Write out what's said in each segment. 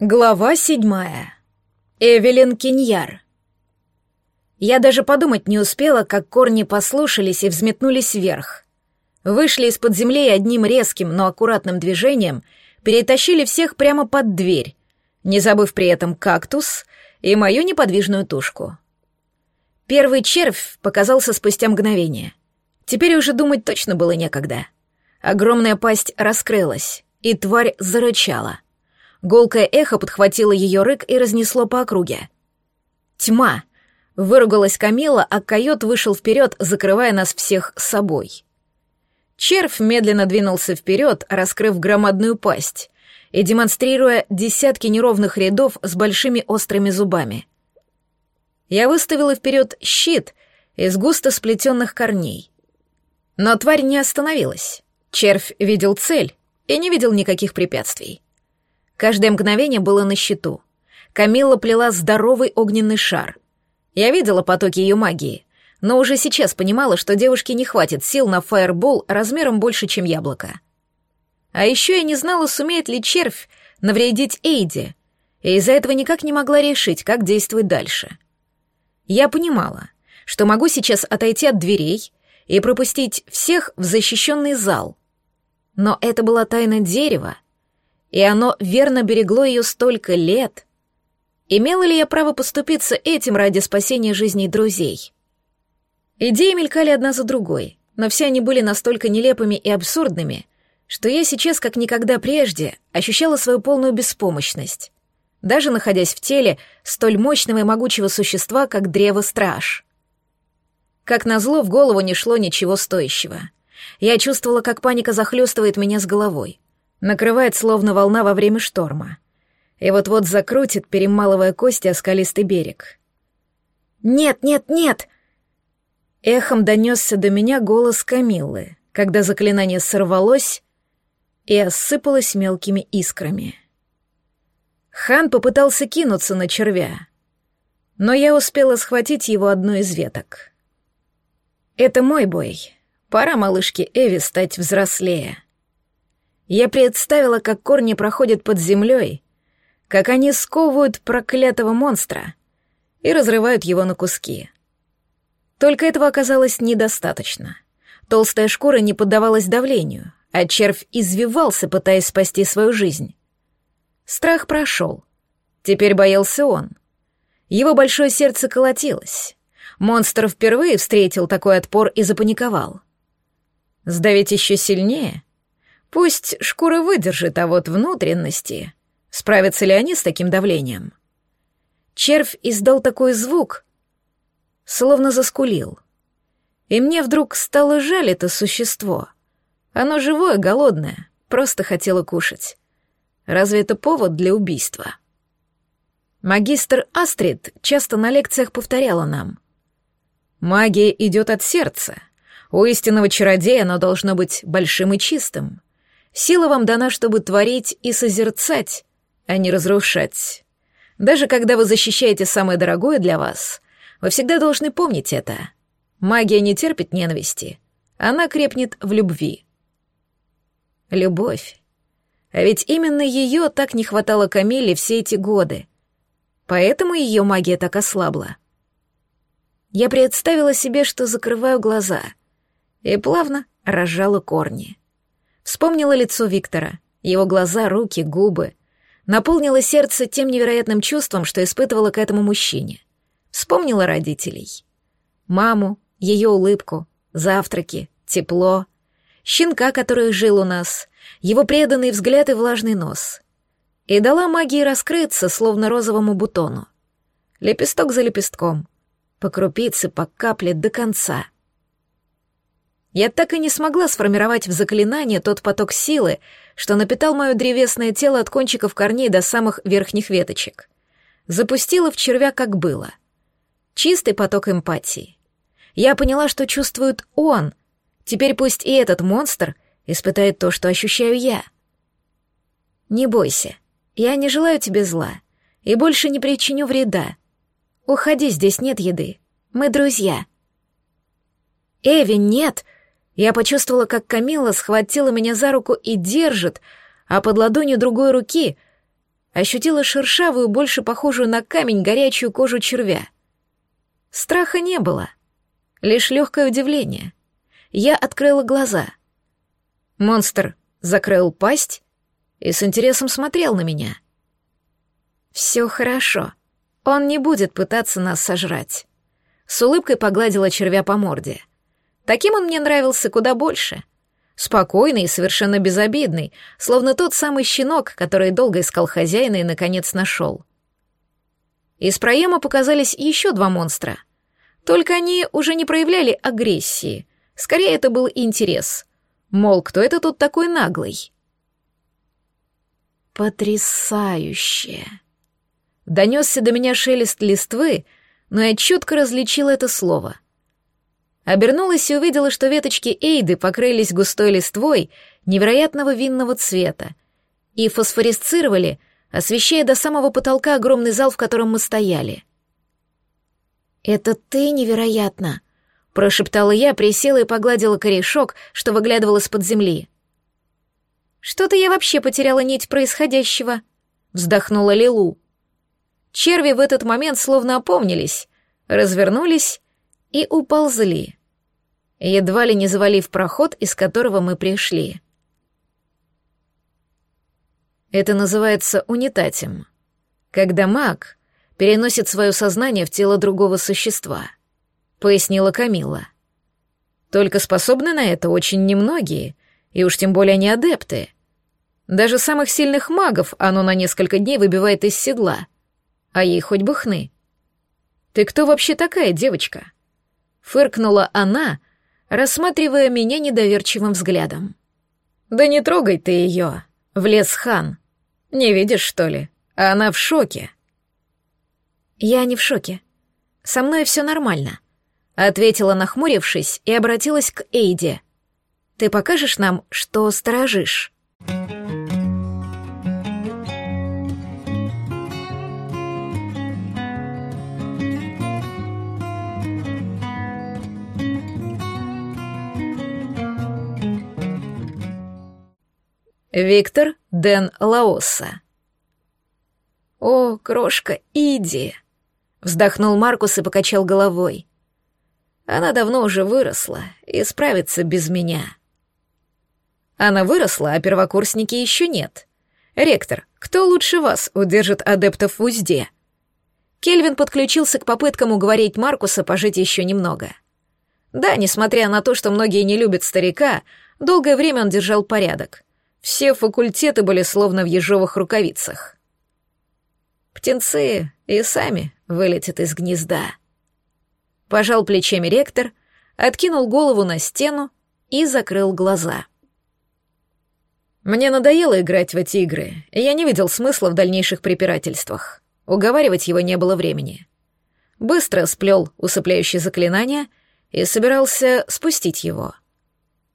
Глава седьмая. Эвелин Киньяр. Я даже подумать не успела, как корни послушались и взметнулись вверх. Вышли из-под земли одним резким, но аккуратным движением перетащили всех прямо под дверь, не забыв при этом кактус и мою неподвижную тушку. Первый червь показался спустя мгновение. Теперь уже думать точно было некогда. Огромная пасть раскрылась, и тварь зарычала — Голкое эхо подхватило ее рык и разнесло по округе. «Тьма!» — выругалась Камила, а койот вышел вперед, закрывая нас всех собой. Червь медленно двинулся вперед, раскрыв громадную пасть и демонстрируя десятки неровных рядов с большими острыми зубами. Я выставила вперед щит из густо сплетенных корней. Но тварь не остановилась. Червь видел цель и не видел никаких препятствий. Каждое мгновение было на счету. Камилла плела здоровый огненный шар. Я видела потоки ее магии, но уже сейчас понимала, что девушке не хватит сил на фаербол размером больше, чем яблоко. А еще я не знала, сумеет ли червь навредить Эйди, и из-за этого никак не могла решить, как действовать дальше. Я понимала, что могу сейчас отойти от дверей и пропустить всех в защищенный зал. Но это была тайна дерева, и оно верно берегло ее столько лет. Имела ли я право поступиться этим ради спасения жизней друзей? Идеи мелькали одна за другой, но все они были настолько нелепыми и абсурдными, что я сейчас, как никогда прежде, ощущала свою полную беспомощность, даже находясь в теле столь мощного и могучего существа, как древо-страж. Как назло, в голову не шло ничего стоящего. Я чувствовала, как паника захлестывает меня с головой накрывает словно волна во время шторма. И вот-вот закрутит, перемалывая кости о скалистый берег. «Нет, нет, нет!» Эхом донесся до меня голос Камиллы, когда заклинание сорвалось и осыпалось мелкими искрами. Хан попытался кинуться на червя, но я успела схватить его одной из веток. «Это мой бой. Пора малышке Эви стать взрослее». Я представила, как корни проходят под землей, как они сковывают проклятого монстра и разрывают его на куски. Только этого оказалось недостаточно. Толстая шкура не поддавалась давлению, а червь извивался, пытаясь спасти свою жизнь. Страх прошел. Теперь боялся он. Его большое сердце колотилось. Монстр впервые встретил такой отпор и запаниковал. Сдавить еще сильнее — Пусть шкура выдержит, а вот внутренности... Справятся ли они с таким давлением? Червь издал такой звук, словно заскулил. И мне вдруг стало жаль это существо. Оно живое, голодное, просто хотело кушать. Разве это повод для убийства? Магистр Астрид часто на лекциях повторяла нам. «Магия идет от сердца. У истинного чародея оно должно быть большим и чистым. Сила вам дана, чтобы творить и созерцать, а не разрушать. Даже когда вы защищаете самое дорогое для вас, вы всегда должны помнить это. Магия не терпит ненависти, она крепнет в любви. Любовь. А ведь именно ее так не хватало Камиле все эти годы. Поэтому ее магия так ослабла. Я представила себе, что закрываю глаза, и плавно разжала корни. Вспомнила лицо Виктора, его глаза, руки, губы. Наполнило сердце тем невероятным чувством, что испытывала к этому мужчине. Вспомнила родителей. Маму, ее улыбку, завтраки, тепло. Щенка, который жил у нас, его преданный взгляд и влажный нос. И дала магии раскрыться, словно розовому бутону. Лепесток за лепестком. По крупице, по капле до конца — я так и не смогла сформировать в заклинание тот поток силы, что напитал мое древесное тело от кончиков корней до самых верхних веточек. Запустила в червя, как было. Чистый поток эмпатии. Я поняла, что чувствует он. Теперь пусть и этот монстр испытает то, что ощущаю я. Не бойся, я не желаю тебе зла и больше не причиню вреда. Уходи, здесь нет еды. Мы друзья. Эви, нет! — я почувствовала, как Камила схватила меня за руку и держит, а под ладонью другой руки ощутила шершавую, больше похожую на камень, горячую кожу червя. Страха не было, лишь легкое удивление. Я открыла глаза. Монстр закрыл пасть и с интересом смотрел на меня. «Все хорошо. Он не будет пытаться нас сожрать». С улыбкой погладила червя по морде. Таким он мне нравился куда больше. Спокойный и совершенно безобидный, словно тот самый щенок, который долго искал хозяина и, наконец, нашел. Из проема показались еще два монстра. Только они уже не проявляли агрессии. Скорее, это был интерес. Мол, кто это тут такой наглый? Потрясающе. Донесся до меня шелест листвы, но я четко различила это слово. Обернулась и увидела, что веточки эйды покрылись густой листвой невероятного винного цвета и фосфорисцировали, освещая до самого потолка огромный зал, в котором мы стояли. «Это ты невероятно!» — прошептала я, присела и погладила корешок, что выглядывал из-под земли. «Что-то я вообще потеряла нить происходящего», — вздохнула Лилу. Черви в этот момент словно опомнились, развернулись и уползли, едва ли не завалив проход, из которого мы пришли. Это называется унитатем, когда маг переносит свое сознание в тело другого существа, пояснила Камила. Только способны на это очень немногие, и уж тем более не адепты. Даже самых сильных магов оно на несколько дней выбивает из седла — а ей хоть бы хны. «Ты кто вообще такая, девочка?» Фыркнула она, рассматривая меня недоверчивым взглядом. «Да не трогай ты ее!» — влез хан. «Не видишь, что ли? Она в шоке». «Я не в шоке. Со мной все нормально», — ответила, нахмурившись, и обратилась к Эйде. «Ты покажешь нам, что сторожишь?» Виктор Ден Лаоса. «О, крошка, иди!» — вздохнул Маркус и покачал головой. «Она давно уже выросла и справится без меня». Она выросла, а первокурсники еще нет. Ректор, кто лучше вас удержит адептов в узде? Кельвин подключился к попыткам уговорить Маркуса пожить еще немного. Да, несмотря на то, что многие не любят старика, долгое время он держал порядок. Все факультеты были словно в ежовых рукавицах. Птенцы и сами вылетят из гнезда. Пожал плечами ректор, откинул голову на стену и закрыл глаза. Мне надоело играть в эти игры, и я не видел смысла в дальнейших препирательствах. Уговаривать его не было времени. Быстро сплел усыпляющее заклинание и собирался спустить его.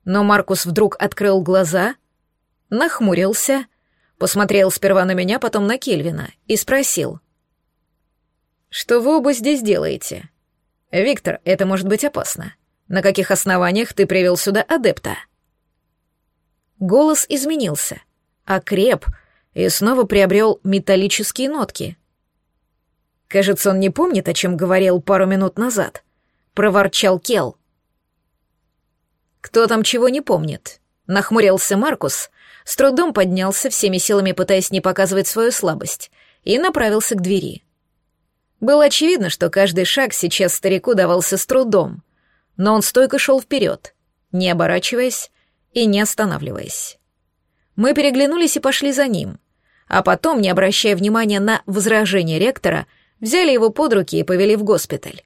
Но Маркус вдруг открыл глаза нахмурился, посмотрел сперва на меня, потом на Кельвина и спросил. «Что вы оба здесь делаете? Виктор, это может быть опасно. На каких основаниях ты привел сюда адепта?» Голос изменился, окреп и снова приобрел металлические нотки. Кажется, он не помнит, о чем говорил пару минут назад. Проворчал Кел. «Кто там чего не помнит?» Нахмурился Маркус, с трудом поднялся, всеми силами пытаясь не показывать свою слабость, и направился к двери. Было очевидно, что каждый шаг сейчас старику давался с трудом, но он стойко шел вперед, не оборачиваясь и не останавливаясь. Мы переглянулись и пошли за ним, а потом, не обращая внимания на возражение ректора, взяли его под руки и повели в госпиталь.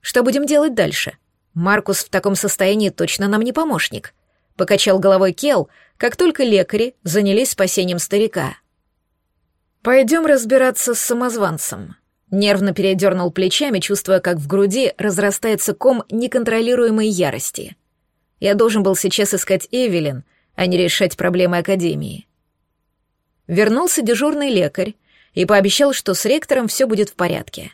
Что будем делать дальше? Маркус в таком состоянии точно нам не помощник. Покачал головой Кел, как только лекари занялись спасением старика. «Пойдем разбираться с самозванцем», — нервно передернул плечами, чувствуя, как в груди разрастается ком неконтролируемой ярости. Я должен был сейчас искать Эвелин, а не решать проблемы Академии. Вернулся дежурный лекарь и пообещал, что с ректором все будет в порядке.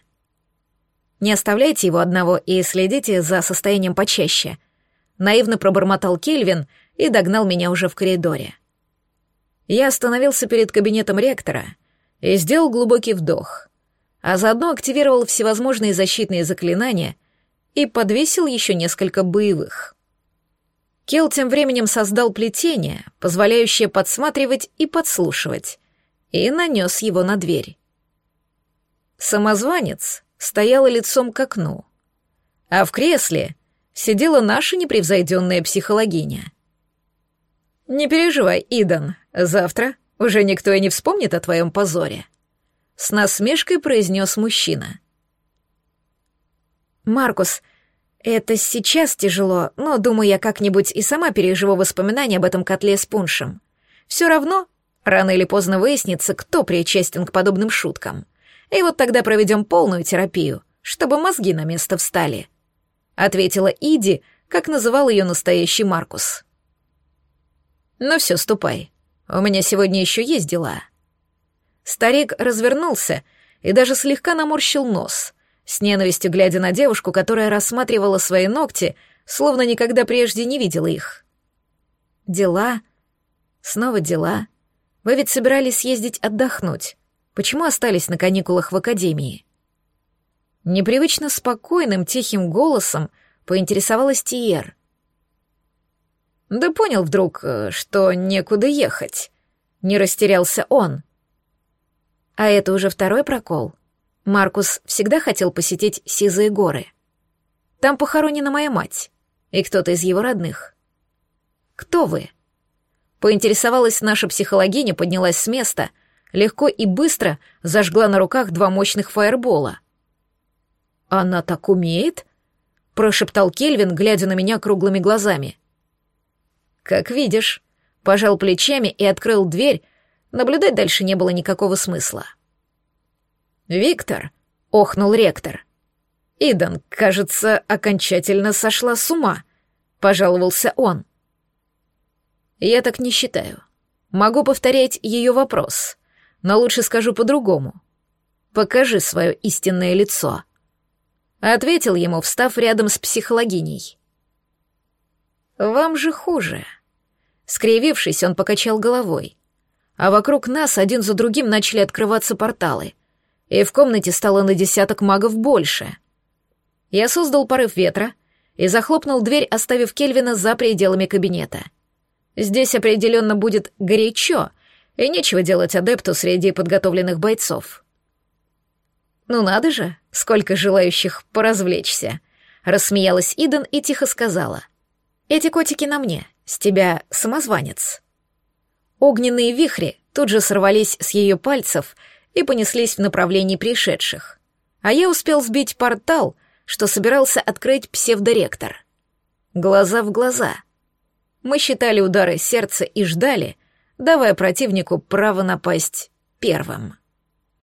«Не оставляйте его одного и следите за состоянием почаще», — наивно пробормотал Кельвин, и догнал меня уже в коридоре. Я остановился перед кабинетом ректора и сделал глубокий вдох, а заодно активировал всевозможные защитные заклинания и подвесил еще несколько боевых. Кел тем временем создал плетение, позволяющее подсматривать и подслушивать, и нанес его на дверь. Самозванец стоял лицом к окну, а в кресле сидела наша непревзойденная психологиня. «Не переживай, Идан, завтра уже никто и не вспомнит о твоем позоре», — с насмешкой произнес мужчина. «Маркус, это сейчас тяжело, но, думаю, я как-нибудь и сама переживу воспоминания об этом котле с пуншем. Все равно, рано или поздно выяснится, кто причастен к подобным шуткам. И вот тогда проведем полную терапию, чтобы мозги на место встали», — ответила Иди, как называл ее настоящий Маркус. «Ну все, ступай. У меня сегодня еще есть дела». Старик развернулся и даже слегка наморщил нос, с ненавистью глядя на девушку, которая рассматривала свои ногти, словно никогда прежде не видела их. «Дела? Снова дела? Вы ведь собирались съездить отдохнуть. Почему остались на каникулах в академии?» Непривычно спокойным, тихим голосом поинтересовалась Тиер. Да понял вдруг, э, что некуда ехать. Не растерялся он. А это уже второй прокол. Маркус всегда хотел посетить Сизые горы. Там похоронена моя мать и кто-то из его родных. Кто вы? Поинтересовалась наша психологиня, поднялась с места — легко и быстро зажгла на руках два мощных фаербола. «Она так умеет?» — прошептал Кельвин, глядя на меня круглыми глазами. «Как видишь», — пожал плечами и открыл дверь, наблюдать дальше не было никакого смысла. «Виктор», — охнул ректор. «Идан, кажется, окончательно сошла с ума», — пожаловался он. «Я так не считаю. Могу повторять ее вопрос но лучше скажу по-другому. Покажи свое истинное лицо. Ответил ему, встав рядом с психологиней. Вам же хуже. Скривившись, он покачал головой. А вокруг нас один за другим начали открываться порталы, и в комнате стало на десяток магов больше. Я создал порыв ветра и захлопнул дверь, оставив Кельвина за пределами кабинета. Здесь определенно будет горячо, и нечего делать адепту среди подготовленных бойцов. «Ну надо же, сколько желающих поразвлечься!» Рассмеялась Иден и тихо сказала. «Эти котики на мне, с тебя самозванец». Огненные вихри тут же сорвались с ее пальцев и понеслись в направлении пришедших. А я успел сбить портал, что собирался открыть псевдоректор. Глаза в глаза. Мы считали удары сердца и ждали — давая противнику право напасть первым.